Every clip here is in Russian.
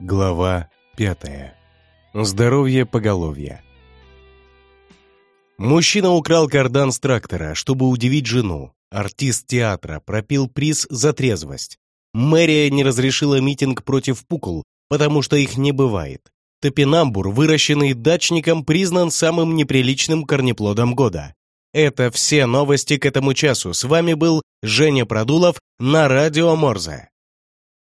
Глава пятая. Здоровье поголовья. Мужчина украл кардан с трактора, чтобы удивить жену. Артист театра пропил приз за трезвость. Мэрия не разрешила митинг против пукол, потому что их не бывает. Топинамбур, выращенный дачником, признан самым неприличным корнеплодом года. Это все новости к этому часу. С вами был Женя Продулов на Радио Морзе.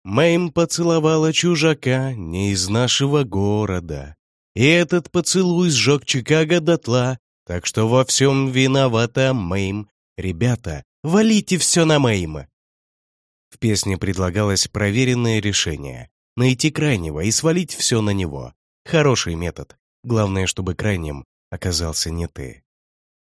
Мэйм поцеловала чужака не из нашего города. И этот поцелуй сжег Чикаго дотла, так что во всем виновата Мэйм. Ребята, валите все на Мэйм. В песне предлагалось проверенное решение — найти крайнего и свалить все на него. Хороший метод. Главное, чтобы крайним оказался не ты.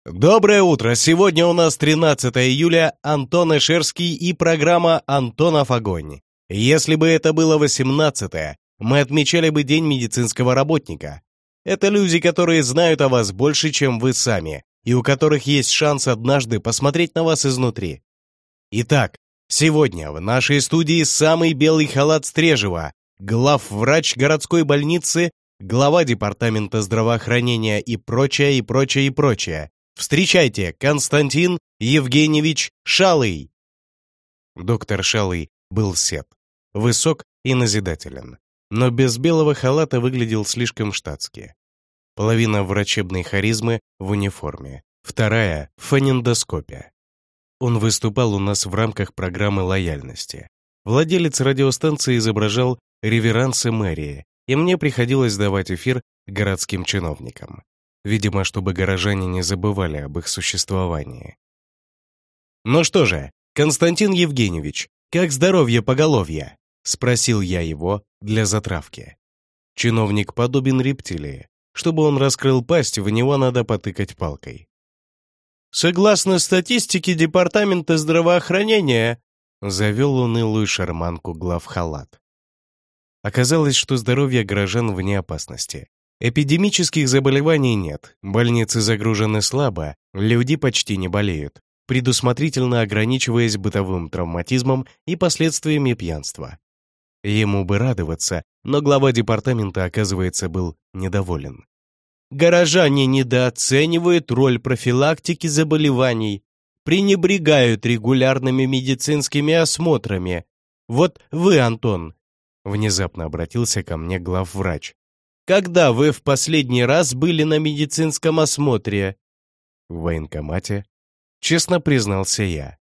Доброе утро! Сегодня у нас 13 июля, Антон Эшерский и программа «Антонов огонь». Если бы это было 18-е, мы отмечали бы День медицинского работника. Это люди, которые знают о вас больше, чем вы сами, и у которых есть шанс однажды посмотреть на вас изнутри. Итак, сегодня в нашей студии самый белый халат Стрежева, главврач городской больницы, глава департамента здравоохранения и прочее, и прочее, и прочее. Встречайте, Константин Евгеньевич Шалый. Доктор Шалый был сед высок и назидателен, но без белого халата выглядел слишком штатски. Половина врачебной харизмы в униформе, вторая — в фонендоскопе. Он выступал у нас в рамках программы лояльности. Владелец радиостанции изображал реверансы мэрии, и мне приходилось давать эфир городским чиновникам. Видимо, чтобы горожане не забывали об их существовании. Ну что же, Константин Евгеньевич, как здоровье поголовья? Спросил я его для затравки. Чиновник подобен рептилии. Чтобы он раскрыл пасть, в него надо потыкать палкой. Согласно статистике Департамента здравоохранения, завел унылую шарманку главхалат. Оказалось, что здоровье горожан вне опасности. Эпидемических заболеваний нет, больницы загружены слабо, люди почти не болеют, предусмотрительно ограничиваясь бытовым травматизмом и последствиями пьянства. Ему бы радоваться, но глава департамента, оказывается, был недоволен. Горожане недооценивают роль профилактики заболеваний, пренебрегают регулярными медицинскими осмотрами. Вот вы, Антон, внезапно обратился ко мне главврач. Когда вы в последний раз были на медицинском осмотре? В военкомате. Честно признался я.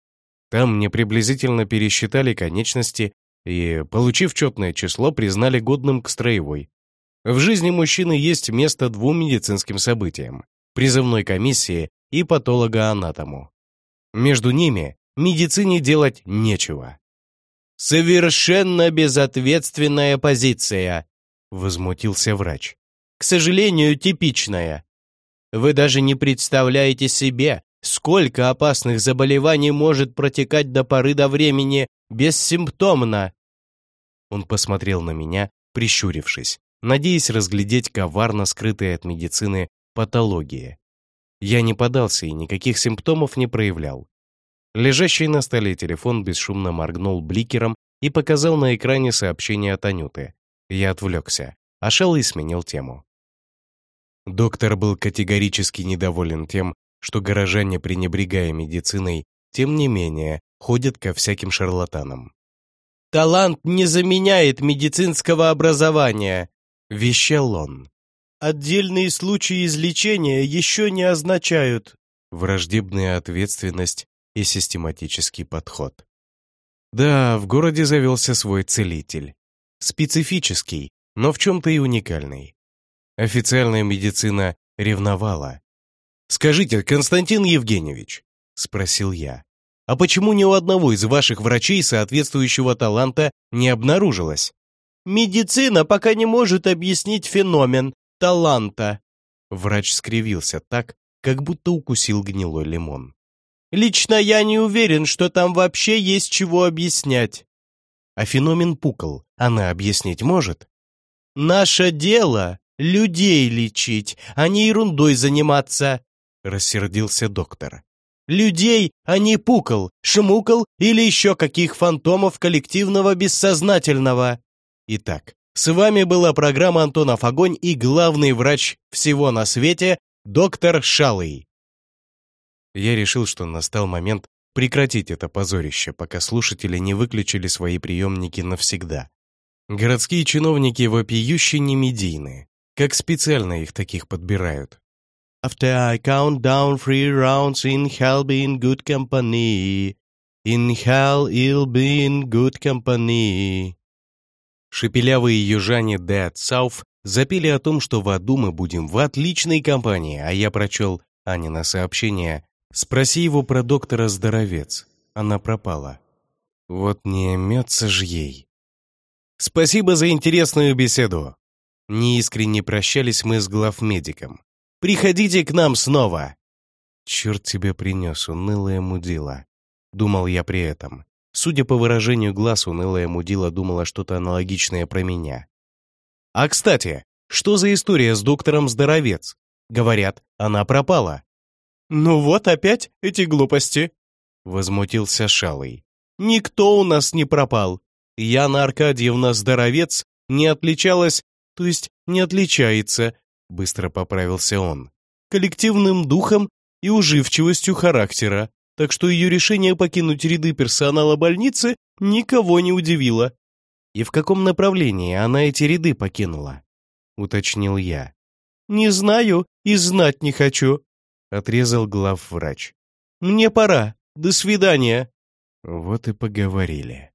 Там мне приблизительно пересчитали конечности и, получив четное число, признали годным к строевой. В жизни мужчины есть место двум медицинским событиям – призывной комиссии и патологоанатому. Между ними медицине делать нечего. «Совершенно безответственная позиция», – возмутился врач. «К сожалению, типичная. Вы даже не представляете себе, сколько опасных заболеваний может протекать до поры до времени бессимптомно. Он посмотрел на меня, прищурившись, надеясь разглядеть коварно скрытые от медицины патологии. Я не подался и никаких симптомов не проявлял. Лежащий на столе телефон бесшумно моргнул бликером и показал на экране сообщение от Анюты. Я отвлекся, а Шеллой сменил тему. Доктор был категорически недоволен тем, что горожане, пренебрегая медициной, тем не менее, ходят ко всяким шарлатанам. «Талант не заменяет медицинского образования», — вещал он. «Отдельные случаи излечения еще не означают враждебная ответственность и систематический подход. Да, в городе завелся свой целитель. Специфический, но в чем-то и уникальный. Официальная медицина ревновала. «Скажите, Константин Евгеньевич», — спросил я, а почему ни у одного из ваших врачей соответствующего таланта не обнаружилось? Медицина пока не может объяснить феномен таланта. Врач скривился так, как будто укусил гнилой лимон. Лично я не уверен, что там вообще есть чего объяснять. А феномен пукол она объяснить может? Наше дело — людей лечить, а не ерундой заниматься, рассердился доктор людей, а не пукол, шмукол или еще каких фантомов коллективного бессознательного. Итак, С вами была программа «Антонов Огонь» и главный врач всего на свете, доктор Шалый. Я решил, что настал момент прекратить это позорище, пока слушатели не выключили свои приемники навсегда. Городские чиновники вопиюще немедийны. Как специально их таких подбирают? After I count down three rounds, in hell be in good company. In hell you'll be in good company. Шепелявые южане Dead South запели о том, что в аду мы будем в отличной компании, а я прочел Анина сообщение «Спроси его про доктора Здоровец». Она пропала. Вот не имется ж ей. Спасибо за интересную беседу. Неискренне прощались мы с главмедиком. Приходите к нам снова. Черт тебе принес, унылая мудила. Думал я при этом. Судя по выражению глаз, унылая мудила думала что-то аналогичное про меня. А кстати, что за история с доктором Здоровец? Говорят, она пропала. «Ну вот опять эти глупости», — возмутился Шалый. «Никто у нас не пропал. Яна Аркадьевна Здоровец не отличалась, то есть не отличается, быстро поправился он, коллективным духом и уживчивостью характера, так что ее решение покинуть ряды персонала больницы никого не удивило. «И в каком направлении она эти ряды покинула?» — уточнил я. «Не знаю и знать не хочу», — отрезал главврач. «Мне пора. До свидания». Вот и поговорили.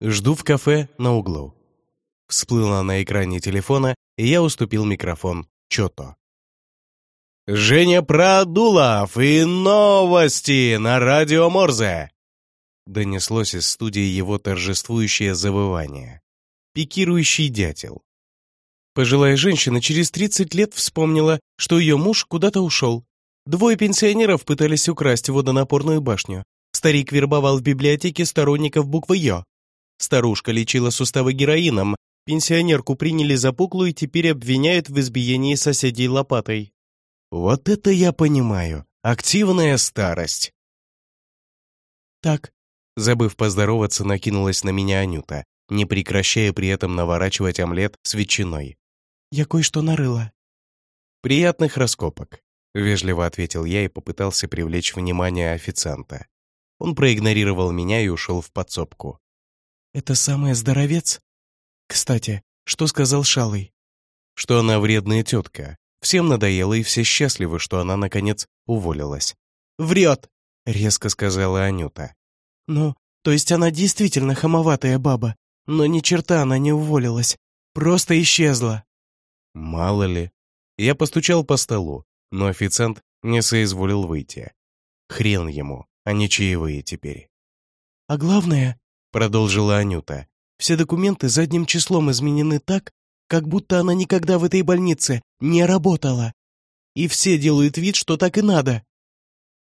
Жду в кафе на углу. Всплыло на экране телефона, и я уступил микрофон Чото. «Женя Продулов и новости на радио Морзе!» Донеслось из студии его торжествующее завывание. Пикирующий дятел. Пожилая женщина через 30 лет вспомнила, что ее муж куда-то ушел. Двое пенсионеров пытались украсть водонапорную башню. Старик вербовал в библиотеке сторонников буквы «Ё». Старушка лечила суставы героином, пенсионерку приняли за пуклу и теперь обвиняют в избиении соседей лопатой. Вот это я понимаю. Активная старость. Так, забыв поздороваться, накинулась на меня Анюта, не прекращая при этом наворачивать омлет с ветчиной. Я кое-что нарыла. Приятных раскопок, вежливо ответил я и попытался привлечь внимание официанта. Он проигнорировал меня и ушел в подсобку. «Это самая здоровец?» «Кстати, что сказал Шалый?» «Что она вредная тетка. Всем надоело, и все счастливы, что она, наконец, уволилась». «Врет!» — резко сказала Анюта. «Ну, то есть она действительно хамоватая баба, но ни черта она не уволилась. Просто исчезла». «Мало ли». Я постучал по столу, но официант не соизволил выйти. Хрен ему, а не чаевые теперь. «А главное, продолжила Анюта. «Все документы задним числом изменены так, как будто она никогда в этой больнице не работала. И все делают вид, что так и надо».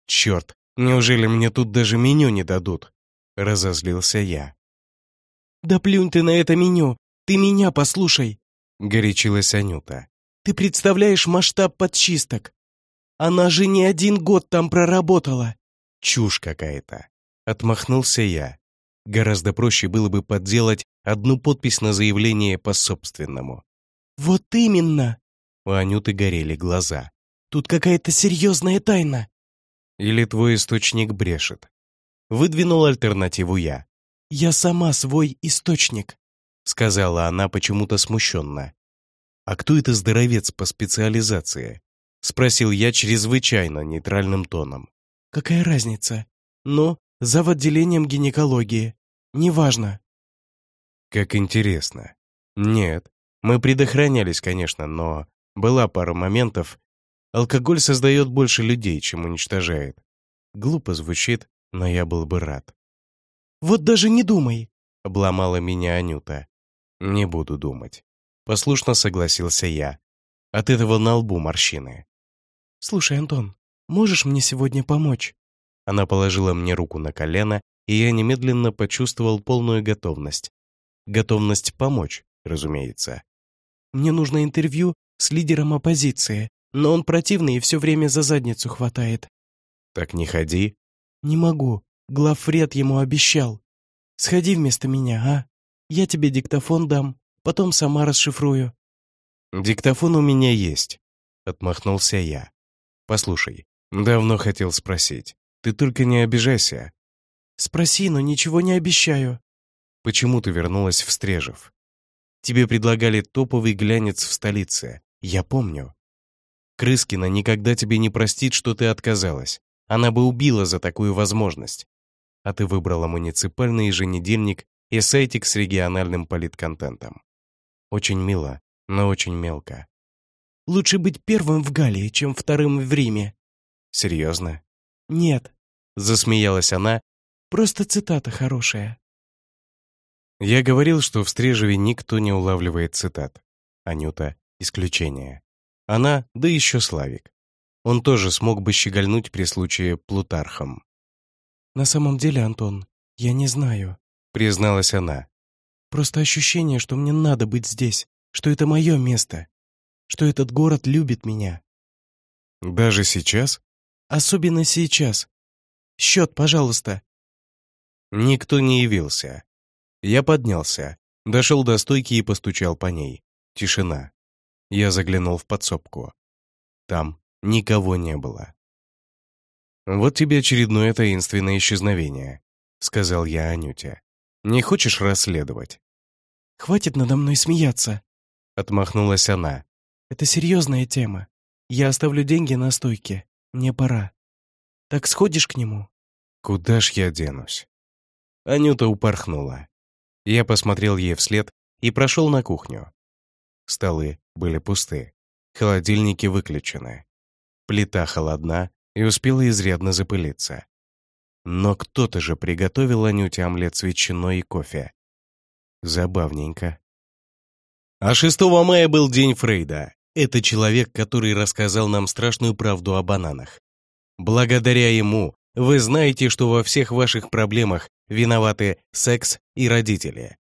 «Черт, неужели мне тут даже меню не дадут?» — разозлился я. «Да плюнь ты на это меню, ты меня послушай!» — горячилась Анюта. «Ты представляешь масштаб подчисток? Она же не один год там проработала!» «Чушь какая-то!» — отмахнулся я. Гораздо проще было бы подделать одну подпись на заявление по собственному. «Вот именно!» У Анюты горели глаза. «Тут какая-то серьезная тайна!» «Или твой источник брешет?» Выдвинул альтернативу я. «Я сама свой источник», — сказала она почему-то смущенно. «А кто это здоровец по специализации?» — спросил я чрезвычайно нейтральным тоном. «Какая разница? Ну, зав. отделением гинекологии. Неважно». «Как интересно. Нет, мы предохранялись, конечно, но была пара моментов. Алкоголь создает больше людей, чем уничтожает. Глупо звучит, но я был бы рад». «Вот даже не думай», — обломала меня Анюта. «Не буду думать». Послушно согласился я. От этого на лбу морщины. «Слушай, Антон, можешь мне сегодня помочь?» Она положила мне руку на колено и я немедленно почувствовал полную готовность. Готовность помочь, разумеется. Мне нужно интервью с лидером оппозиции, но он противный и все время за задницу хватает. Так не ходи. Не могу. Главред ему обещал. Сходи вместо меня, а? Я тебе диктофон дам. потом сама расшифрую». «Диктофон у меня есть», — отмахнулся я. «Послушай, давно хотел спросить. Ты только не обижайся». «Спроси, но ничего не обещаю». «Почему ты вернулась в Стрежев? Тебе предлагали топовый глянец в столице. Я помню. Крыскина никогда тебе не простит, что ты отказалась. Она бы убила за такую возможность. А ты выбрала муниципальный еженедельник и сайтик с региональным политконтентом. Очень мило, но очень мелко. Лучше быть первым в Галлии, чем вторым в Риме. Серьезно? Нет. Засмеялась она. Просто цитата хорошая. Я говорил, что в Стрежеве никто не улавливает цитат. Анюта — исключение. Она, да еще Славик. Он тоже смог бы щегольнуть при случае Плутархом. «На самом деле, Антон, я не знаю», — призналась она. «Просто ощущение, что мне надо быть здесь, что это мое место, что этот город любит меня». «Даже сейчас?» «Особенно сейчас. Счет, пожалуйста». Никто не явился. Я поднялся, дошел до стойки и постучал по ней. Тишина. Я заглянул в подсобку. Там никого не было. «Вот тебе очередное таинственное исчезновение», — сказал я Анюте. «Не хочешь расследовать?» «Хватит надо мной смеяться», — отмахнулась она. «Это серьезная тема. Я оставлю деньги на стойке. Мне пора. Так сходишь к нему?» «Куда ж я денусь?» Анюта упорхнула. Я посмотрел ей вслед и прошел на кухню. Столы были пусты, холодильники выключены. Плита холодна и успела изрядно запылиться. Но кто-то же приготовил Анюте омлет с ветчиной и кофе. Забавненько. А 6 мая был день Фрейда. Это человек, который рассказал нам страшную правду о бананах. Благодаря ему вы знаете, что во всех ваших проблемах виноваты секс и родители.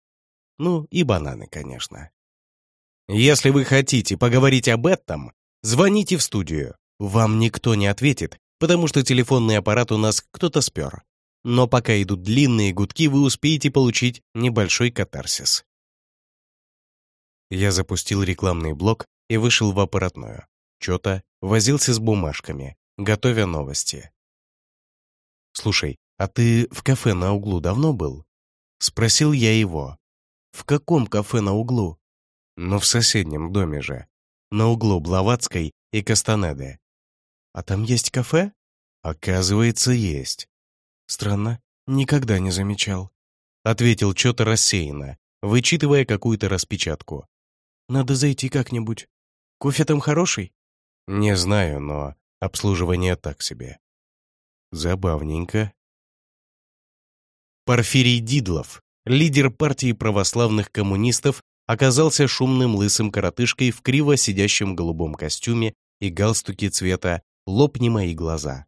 Ну, и бананы, конечно. Если вы хотите поговорить об этом, звоните в студию. Вам никто не ответит, потому что телефонный аппарат у нас кто-то спер. Но пока идут длинные гудки, вы успеете получить небольшой катарсис. Я запустил рекламный блок и вышел в аппаратную. Чё-то возился с бумажками, готовя новости. «Слушай, а ты в кафе на углу давно был?» Спросил я его. «В каком кафе на углу?» «Ну, в соседнем доме же. На углу Блаватской и Кастанеды». «А там есть кафе?» «Оказывается, есть». «Странно, никогда не замечал», — ответил что-то рассеянно, вычитывая какую-то распечатку. «Надо зайти как-нибудь. Кофе там хороший?» «Не знаю, но обслуживание так себе». Забавненько. Порфирий Дидлов, лидер партии православных коммунистов, оказался шумным лысым коротышкой в криво сидящем голубом костюме и галстуке цвета «Лопни мои глаза».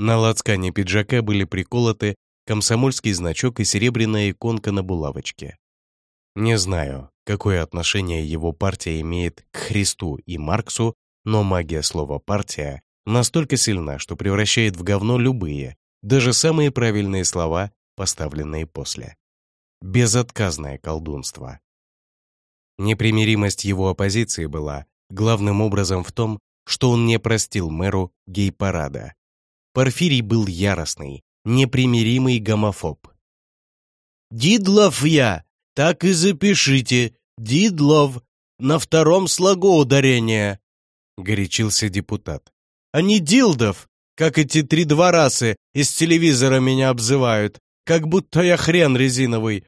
На лацкане пиджака были приколоты комсомольский значок и серебряная иконка на булавочке. Не знаю, какое отношение его партия имеет к Христу и Марксу, но магия слова «партия» настолько сильна, что превращает в говно любые, даже самые правильные слова, поставленные после. Безотказное колдунство. Непримиримость его оппозиции была главным образом в том, что он не простил мэру гей-парада. Порфирий был яростный, непримиримый гомофоб. «Дидлов я! Так и запишите! Дидлов! На втором слогу ударения!» — горячился депутат а не дилдов, как эти три дворасы из телевизора меня обзывают, как будто я хрен резиновый.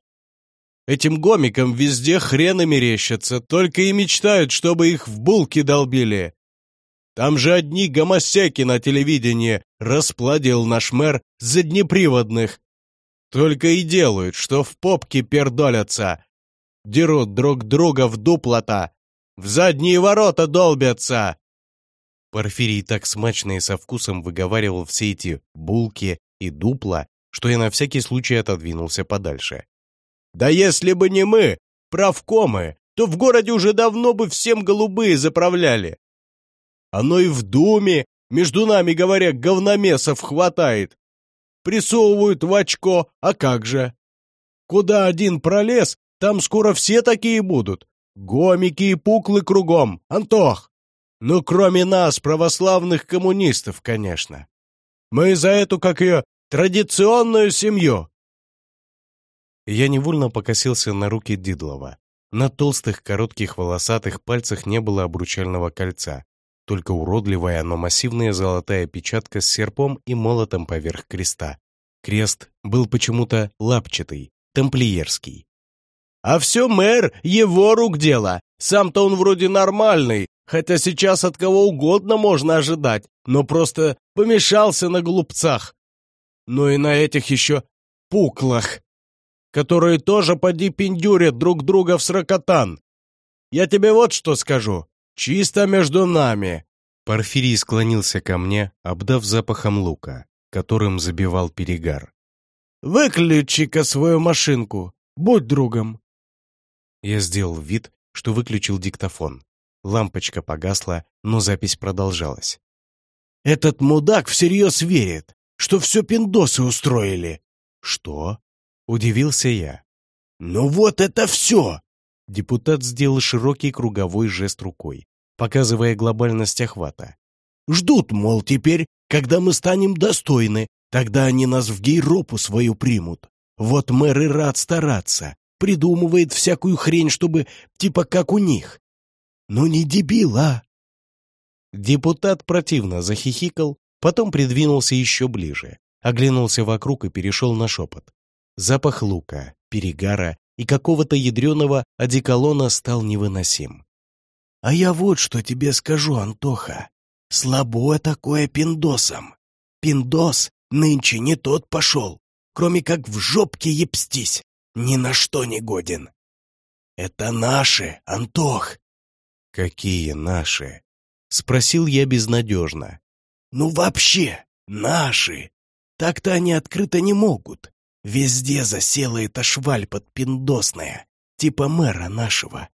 Этим гомикам везде хрены мерещатся, только и мечтают, чтобы их в булки долбили. Там же одни гомосеки на телевидении расплодил наш мэр заднеприводных. Только и делают, что в попке пердолятся. Дерут друг друга в дуплота, в задние ворота долбятся. Порфирий так смачно и со вкусом выговаривал все эти булки и дупла, что я на всякий случай отодвинулся подальше. «Да если бы не мы, правкомы, то в городе уже давно бы всем голубые заправляли. Оно и в думе, между нами говоря, говномесов хватает. Присовывают в очко, а как же? Куда один пролез, там скоро все такие будут. Гомики и пуклы кругом, Антох! Ну, кроме нас, православных коммунистов, конечно. Мы за эту, как ее, традиционную семью!» Я невольно покосился на руки Дидлова. На толстых, коротких, волосатых пальцах не было обручального кольца, только уродливая, но массивная золотая печатка с серпом и молотом поверх креста. Крест был почему-то лапчатый, тамплиерский. «А все мэр, его рук дело. Сам-то он вроде нормальный, хотя сейчас от кого угодно можно ожидать, но просто помешался на глупцах. Ну и на этих еще пуклах, которые тоже поди пиндюрят друг друга в сракотан. Я тебе вот что скажу, чисто между нами». Порфирий склонился ко мне, обдав запахом лука, которым забивал перегар. «Выключи-ка свою машинку, будь другом». Я сделал вид, что выключил диктофон. Лампочка погасла, но запись продолжалась. «Этот мудак всерьез верит, что все пиндосы устроили». «Что?» — удивился я. «Ну вот это все!» Депутат сделал широкий круговой жест рукой, показывая глобальность охвата. «Ждут, мол, теперь, когда мы станем достойны, тогда они нас в гейропу свою примут. Вот мэр и рад стараться, придумывает всякую хрень, чтобы типа как у них. Ну не дебил, а? Депутат противно захихикал, потом придвинулся еще ближе, оглянулся вокруг и перешел на шепот. Запах лука, перегара и какого-то ядреного одеколона стал невыносим. «А я вот что тебе скажу, Антоха. Слабо такое пиндосом. Пиндос нынче не тот пошел, кроме как в жопке епстись, ни на что не годен. Это наши, Антох, «Какие наши?» — спросил я безнадежно. «Ну вообще, наши. Так-то они открыто не могут. Везде засела эта шваль подпиндосная, типа мэра нашего.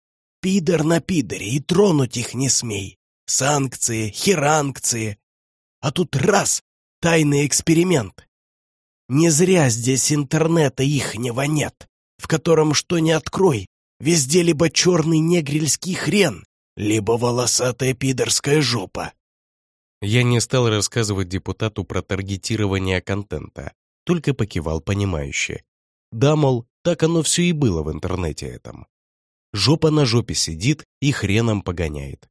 Пидор на пидоре, и тронуть их не смей. Санкции, херанкции. А тут раз — тайный эксперимент. Не зря здесь интернета ихнего нет, в котором что ни открой, везде либо черный негрильский хрен, либо волосатая пидорская жопа. Я не стал рассказывать депутату про таргетирование контента, только покивал понимающе. Да, мол, так оно все и было в интернете этом. Жопа на жопе сидит и хреном погоняет.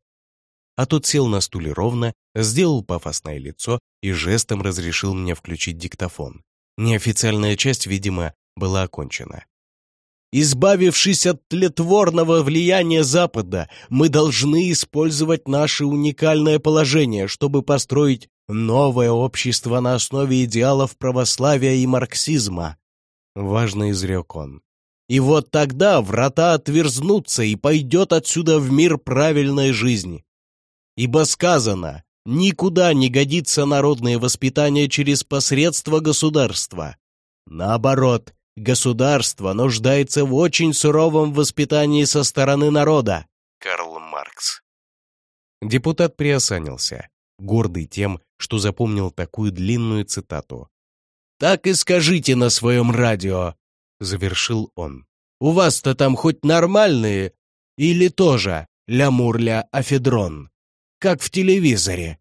А тот сел на стуле ровно, сделал пафосное лицо и жестом разрешил мне включить диктофон. Неофициальная часть, видимо, была окончена. Избавившись от тлетворного влияния Запада, мы должны использовать наше уникальное положение, чтобы построить новое общество на основе идеалов православия и марксизма. Важно изрек он. И вот тогда врата отверзнутся, и пойдет отсюда в мир правильная жизнь. Ибо сказано, никуда не годится народное воспитание через посредство государства. Наоборот, Государство нуждается в очень суровом воспитании со стороны народа. Карл Маркс. Депутат приосанился, гордый тем, что запомнил такую длинную цитату. «Так и скажите на своем радио», — завершил он. «У вас-то там хоть нормальные или тоже лямурля афедрон, как в телевизоре?»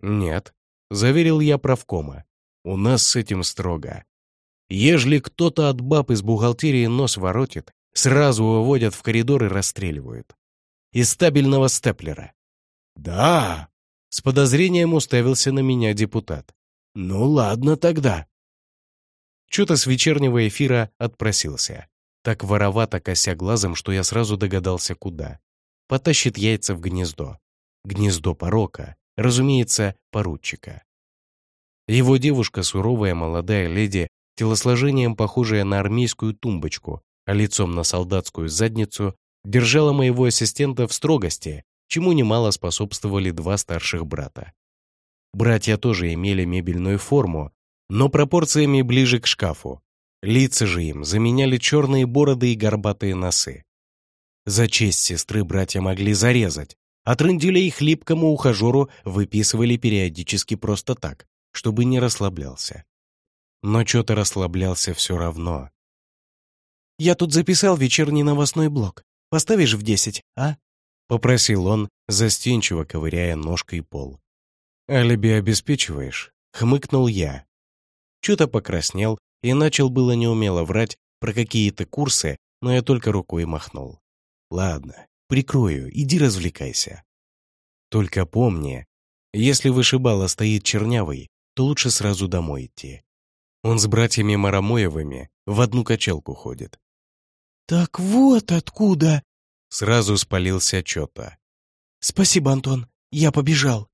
«Нет», — заверил я правкома. «У нас с этим строго. Ежели кто-то от баб из бухгалтерии нос воротит, сразу выводят в коридор и расстреливают. Из стабильного степлера. «Да!» — с подозрением уставился на меня депутат. «Ну ладно тогда». Что-то с вечернего эфира отпросился. Так воровато кося глазом, что я сразу догадался, куда. Потащит яйца в гнездо. Гнездо порока, разумеется, поручика. Его девушка, суровая молодая леди, телосложением похожая на армейскую тумбочку, а лицом на солдатскую задницу, держала моего ассистента в строгости, чему немало способствовали два старших брата. Братья тоже имели мебельную форму, но пропорциями ближе к шкафу. Лица же им заменяли черные бороды и горбатые носы. За честь сестры братья могли зарезать, а трындюля и хлипкому ухажеру выписывали периодически просто так, чтобы не расслаблялся но что-то расслаблялся все равно. «Я тут записал вечерний новостной блок. Поставишь в десять, а?» — попросил он, застенчиво ковыряя ножкой пол. «Алиби обеспечиваешь?» — хмыкнул я. Чё-то покраснел и начал было неумело врать про какие-то курсы, но я только рукой махнул. «Ладно, прикрою, иди развлекайся. Только помни, если вышибала стоит чернявый, то лучше сразу домой идти. Он с братьями Марамоевыми в одну качелку ходит. «Так вот откуда!» Сразу спалился Чота. «Спасибо, Антон, я побежал».